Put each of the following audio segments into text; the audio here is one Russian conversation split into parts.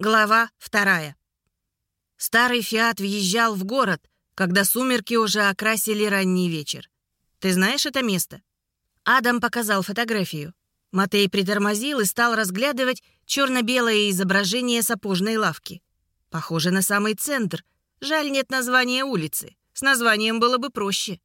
Глава вторая. Старый «Фиат» въезжал в город, когда сумерки уже окрасили ранний вечер. Ты знаешь это место? Адам показал фотографию. Матей притормозил и стал разглядывать черно-белое изображение сапожной лавки. Похоже на самый центр. Жаль, нет названия улицы. С названием было бы проще.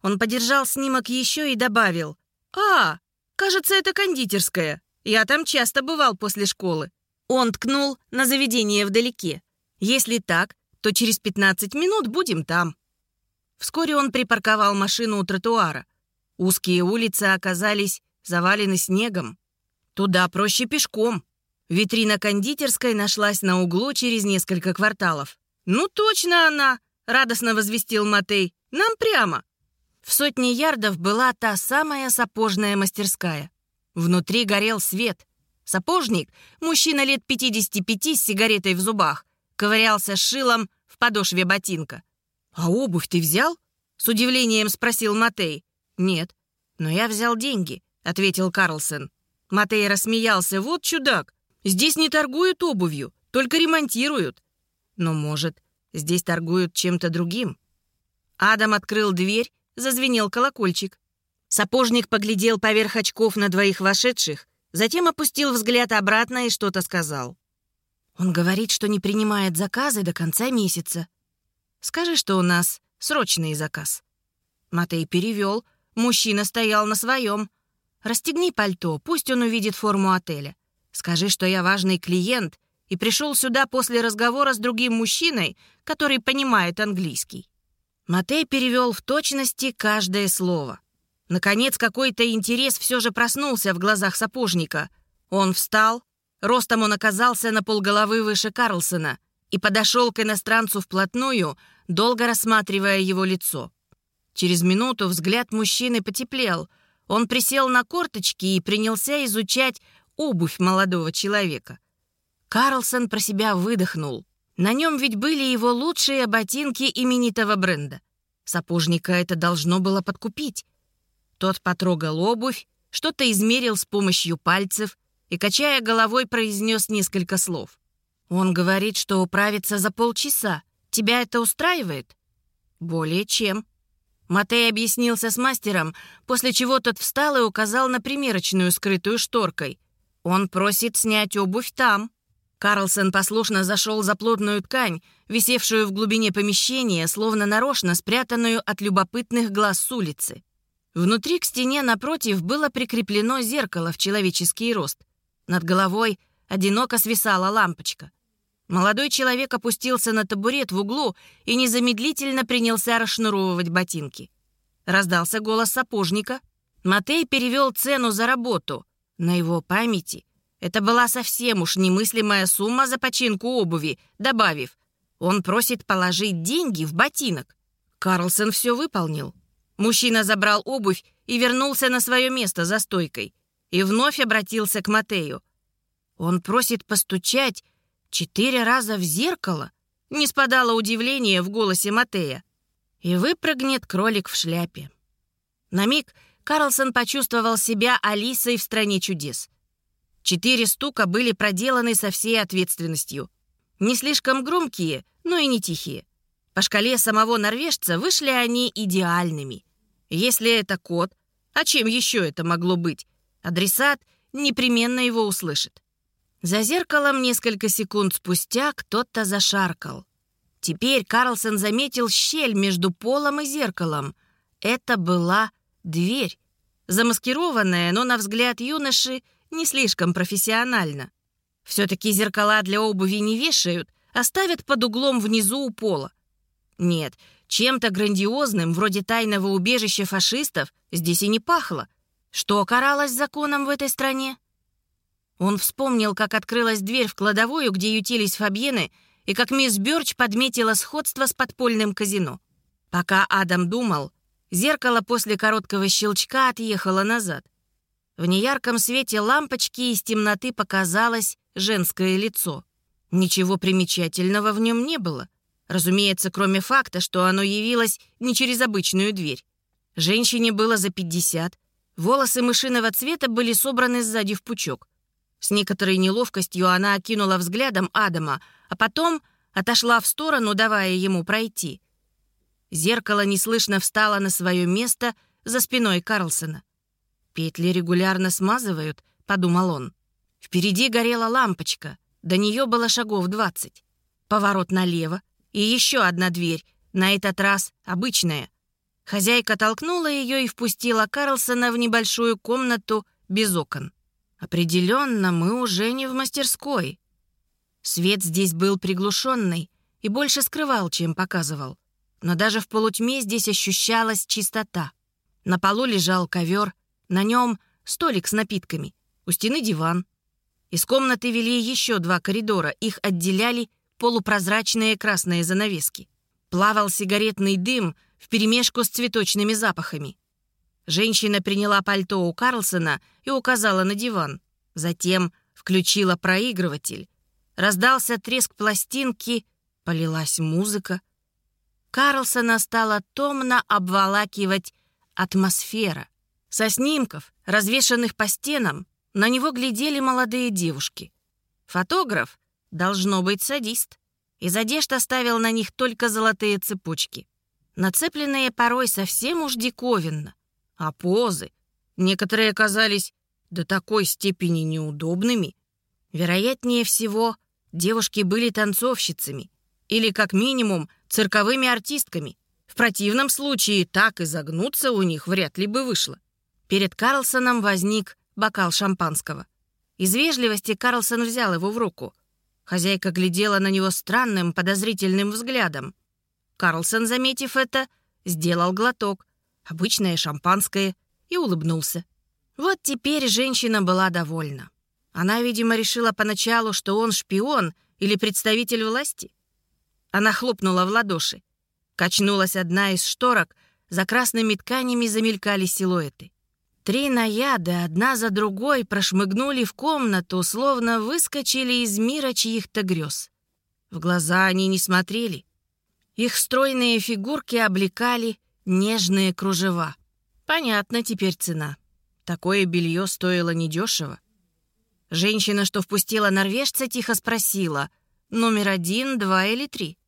Он подержал снимок еще и добавил. «А, кажется, это кондитерская. Я там часто бывал после школы». Он ткнул на заведение вдалеке. «Если так, то через 15 минут будем там». Вскоре он припарковал машину у тротуара. Узкие улицы оказались завалены снегом. Туда проще пешком. Витрина кондитерской нашлась на углу через несколько кварталов. «Ну точно она!» — радостно возвестил Матей. «Нам прямо!» В сотне ярдов была та самая сапожная мастерская. Внутри горел свет. Сапожник, мужчина лет 55 с сигаретой в зубах, ковырялся шилом в подошве ботинка. «А обувь ты взял?» — с удивлением спросил Матей. «Нет, но я взял деньги», — ответил Карлсон. Матей рассмеялся. «Вот чудак! Здесь не торгуют обувью, только ремонтируют». «Но, может, здесь торгуют чем-то другим?» Адам открыл дверь, зазвенел колокольчик. Сапожник поглядел поверх очков на двоих вошедших, затем опустил взгляд обратно и что-то сказал. «Он говорит, что не принимает заказы до конца месяца. Скажи, что у нас срочный заказ». Матей перевел. Мужчина стоял на своем. «Расстегни пальто, пусть он увидит форму отеля. Скажи, что я важный клиент и пришел сюда после разговора с другим мужчиной, который понимает английский». Матей перевел в точности каждое слово. Наконец, какой-то интерес все же проснулся в глазах сапожника. Он встал, ростом он оказался на полголовы выше Карлсона и подошел к иностранцу вплотную, долго рассматривая его лицо. Через минуту взгляд мужчины потеплел. Он присел на корточки и принялся изучать обувь молодого человека. Карлсон про себя выдохнул. На нем ведь были его лучшие ботинки именитого бренда. Сапожника это должно было подкупить. Тот потрогал обувь, что-то измерил с помощью пальцев и, качая головой, произнес несколько слов. «Он говорит, что управится за полчаса. Тебя это устраивает?» «Более чем». Матей объяснился с мастером, после чего тот встал и указал на примерочную, скрытую шторкой. «Он просит снять обувь там». Карлсон послушно зашел за плотную ткань, висевшую в глубине помещения, словно нарочно спрятанную от любопытных глаз с улицы. Внутри к стене напротив было прикреплено зеркало в человеческий рост. Над головой одиноко свисала лампочка. Молодой человек опустился на табурет в углу и незамедлительно принялся расшнуровывать ботинки. Раздался голос сапожника. Матей перевел цену за работу. На его памяти это была совсем уж немыслимая сумма за починку обуви, добавив, он просит положить деньги в ботинок. Карлсон все выполнил. Мужчина забрал обувь и вернулся на свое место за стойкой. И вновь обратился к Матею. Он просит постучать четыре раза в зеркало. Не спадало удивление в голосе Матея. И выпрыгнет кролик в шляпе. На миг Карлсон почувствовал себя Алисой в «Стране чудес». Четыре стука были проделаны со всей ответственностью. Не слишком громкие, но и не тихие. По шкале самого норвежца вышли они идеальными. Если это код, а чем еще это могло быть? Адресат непременно его услышит. За зеркалом несколько секунд спустя кто-то зашаркал. Теперь Карлсон заметил щель между полом и зеркалом. Это была дверь, замаскированная, но, на взгляд юноши, не слишком профессионально. Все-таки зеркала для обуви не вешают, а ставят под углом внизу у пола. Нет, чем-то грандиозным, вроде тайного убежища фашистов, здесь и не пахло. Что каралось законом в этой стране? Он вспомнил, как открылась дверь в кладовую, где ютились Фабьены, и как мисс Бёрч подметила сходство с подпольным казино. Пока Адам думал, зеркало после короткого щелчка отъехало назад. В неярком свете лампочки из темноты показалось женское лицо. Ничего примечательного в нем не было. Разумеется, кроме факта, что оно явилось не через обычную дверь. Женщине было за 50. Волосы мышиного цвета были собраны сзади в пучок. С некоторой неловкостью она окинула взглядом Адама, а потом отошла в сторону, давая ему пройти. Зеркало неслышно встало на свое место за спиной Карлсона. «Петли регулярно смазывают», — подумал он. Впереди горела лампочка, до нее было шагов двадцать. Поворот налево и еще одна дверь, на этот раз обычная. Хозяйка толкнула ее и впустила Карлсона в небольшую комнату без окон. Определенно, мы уже не в мастерской. Свет здесь был приглушенный и больше скрывал, чем показывал. Но даже в полутьме здесь ощущалась чистота. На полу лежал ковер, на нем столик с напитками, у стены диван. Из комнаты вели еще два коридора, их отделяли полупрозрачные красные занавески. Плавал сигаретный дым вперемешку с цветочными запахами. Женщина приняла пальто у Карлсона и указала на диван. Затем включила проигрыватель. Раздался треск пластинки, полилась музыка. Карлсона стала томно обволакивать атмосфера. Со снимков, развешанных по стенам, на него глядели молодые девушки. Фотограф, должно быть, садист. Из одежд оставил на них только золотые цепочки. Нацепленные порой совсем уж диковинно. А позы? Некоторые оказались до такой степени неудобными. Вероятнее всего, девушки были танцовщицами или, как минимум, цирковыми артистками. В противном случае так изогнуться у них вряд ли бы вышло. Перед Карлсоном возник бокал шампанского. Из вежливости Карлсон взял его в руку. Хозяйка глядела на него странным, подозрительным взглядом. Карлсон, заметив это, сделал глоток, обычное шампанское, и улыбнулся. Вот теперь женщина была довольна. Она, видимо, решила поначалу, что он шпион или представитель власти. Она хлопнула в ладоши. Качнулась одна из шторок, за красными тканями замелькали силуэты. Три наяды одна за другой прошмыгнули в комнату, словно выскочили из мира чьих-то грез. В глаза они не смотрели. Их стройные фигурки облекали нежные кружева. Понятно теперь цена. Такое белье стоило недешево. Женщина, что впустила норвежца, тихо спросила, номер один, два или три.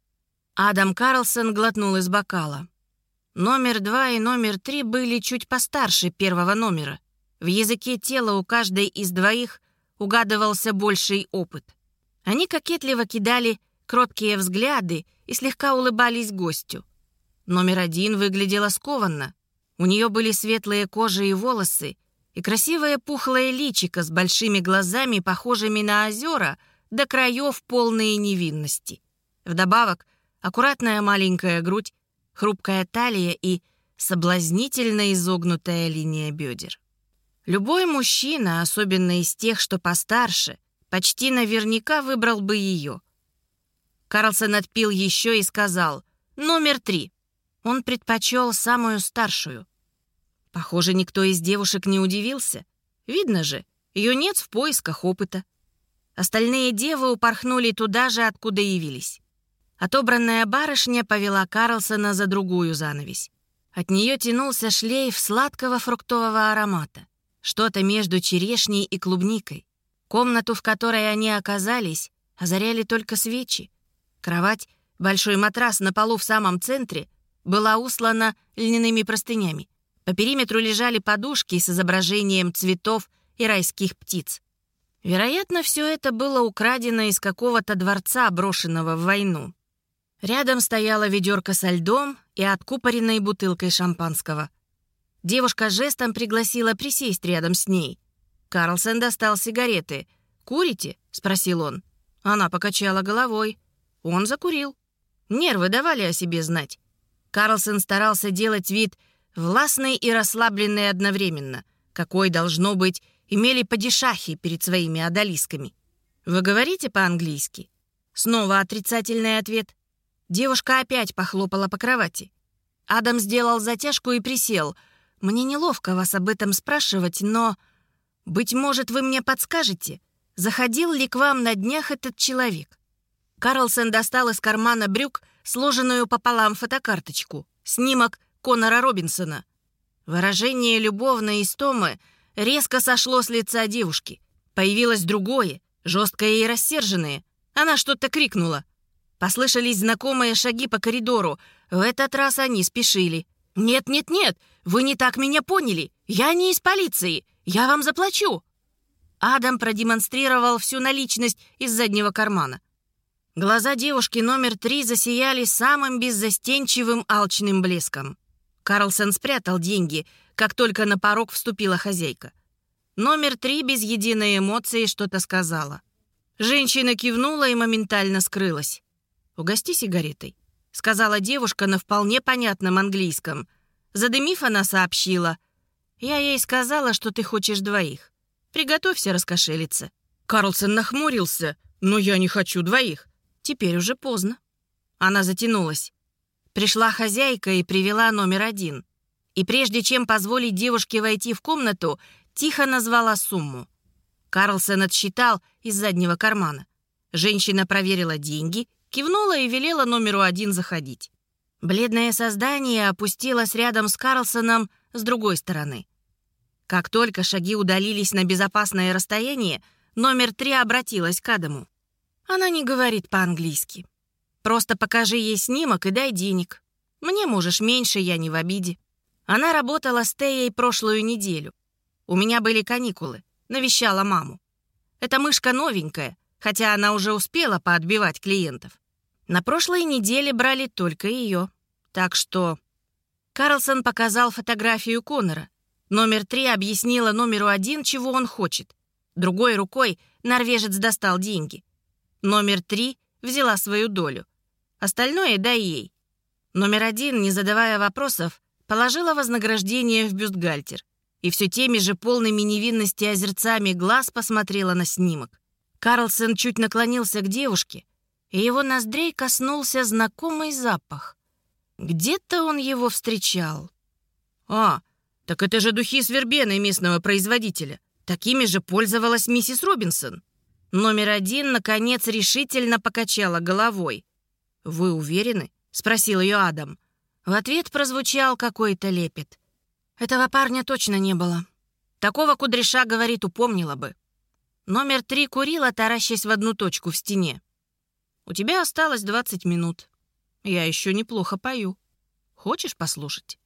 Адам Карлсон глотнул из бокала. Номер два и номер три были чуть постарше первого номера. В языке тела у каждой из двоих угадывался больший опыт. Они кокетливо кидали кроткие взгляды и слегка улыбались гостю. Номер один выглядела скованно. У нее были светлые кожи и волосы, и красивое пухлое личико с большими глазами, похожими на озера, до краев полные невинности. Вдобавок, аккуратная маленькая грудь, хрупкая талия и соблазнительно изогнутая линия бедер. Любой мужчина, особенно из тех, что постарше, почти наверняка выбрал бы ее. Карлсон отпил еще и сказал «Номер три». Он предпочел самую старшую. Похоже, никто из девушек не удивился. Видно же, ее нет в поисках опыта. Остальные девы упорхнули туда же, откуда явились. Отобранная барышня повела Карлсона за другую занавесь. От нее тянулся шлейф сладкого фруктового аромата. Что-то между черешней и клубникой. Комнату, в которой они оказались, озаряли только свечи. Кровать, большой матрас на полу в самом центре, была услана льняными простынями. По периметру лежали подушки с изображением цветов и райских птиц. Вероятно, все это было украдено из какого-то дворца, брошенного в войну. Рядом стояла ведерко со льдом и откупоренной бутылкой шампанского. Девушка жестом пригласила присесть рядом с ней. Карлсон достал сигареты. «Курите?» — спросил он. Она покачала головой. Он закурил. Нервы давали о себе знать. Карлсон старался делать вид властный и расслабленный одновременно, какой, должно быть, имели падишахи перед своими одолисками. «Вы говорите по-английски?» Снова отрицательный ответ. Девушка опять похлопала по кровати. Адам сделал затяжку и присел. «Мне неловко вас об этом спрашивать, но... Быть может, вы мне подскажете, заходил ли к вам на днях этот человек?» Карлсон достал из кармана брюк сложенную пополам фотокарточку, снимок Конора Робинсона. Выражение любовной истомы резко сошло с лица девушки. Появилось другое, жесткое и рассерженное. Она что-то крикнула. Послышались знакомые шаги по коридору. В этот раз они спешили. «Нет-нет-нет, вы не так меня поняли. Я не из полиции. Я вам заплачу». Адам продемонстрировал всю наличность из заднего кармана. Глаза девушки номер три засияли самым беззастенчивым алчным блеском. Карлсон спрятал деньги, как только на порог вступила хозяйка. Номер три без единой эмоции что-то сказала. Женщина кивнула и моментально скрылась. «Угости сигаретой», — сказала девушка на вполне понятном английском. Задымив, она сообщила. «Я ей сказала, что ты хочешь двоих. Приготовься раскошелиться». Карлсон нахмурился. «Но я не хочу двоих. Теперь уже поздно». Она затянулась. Пришла хозяйка и привела номер один. И прежде чем позволить девушке войти в комнату, тихо назвала сумму. Карлсон отсчитал из заднего кармана. Женщина проверила деньги, кивнула и велела номеру один заходить. Бледное создание опустилось рядом с Карлсоном с другой стороны. Как только шаги удалились на безопасное расстояние, номер три обратилась к Адаму. Она не говорит по-английски. Просто покажи ей снимок и дай денег. Мне можешь меньше, я не в обиде. Она работала с Теей прошлую неделю. У меня были каникулы. Навещала маму. Эта мышка новенькая, хотя она уже успела поотбивать клиентов. На прошлой неделе брали только ее. Так что... Карлсон показал фотографию Конора. Номер три объяснила номеру один, чего он хочет. Другой рукой норвежец достал деньги. Номер три взяла свою долю. Остальное дай ей. Номер один, не задавая вопросов, положила вознаграждение в бюстгальтер и все теми же полными невинности озерцами глаз посмотрела на снимок. Карлсон чуть наклонился к девушке, и его ноздрей коснулся знакомый запах. Где-то он его встречал. «А, так это же духи с местного производителя. Такими же пользовалась миссис Робинсон». Номер один, наконец, решительно покачала головой. «Вы уверены?» — спросил ее Адам. В ответ прозвучал какой-то лепет. Этого парня точно не было. Такого кудряша, говорит, упомнила бы. Номер три курила, таращась в одну точку в стене. «У тебя осталось 20 минут. Я еще неплохо пою. Хочешь послушать?»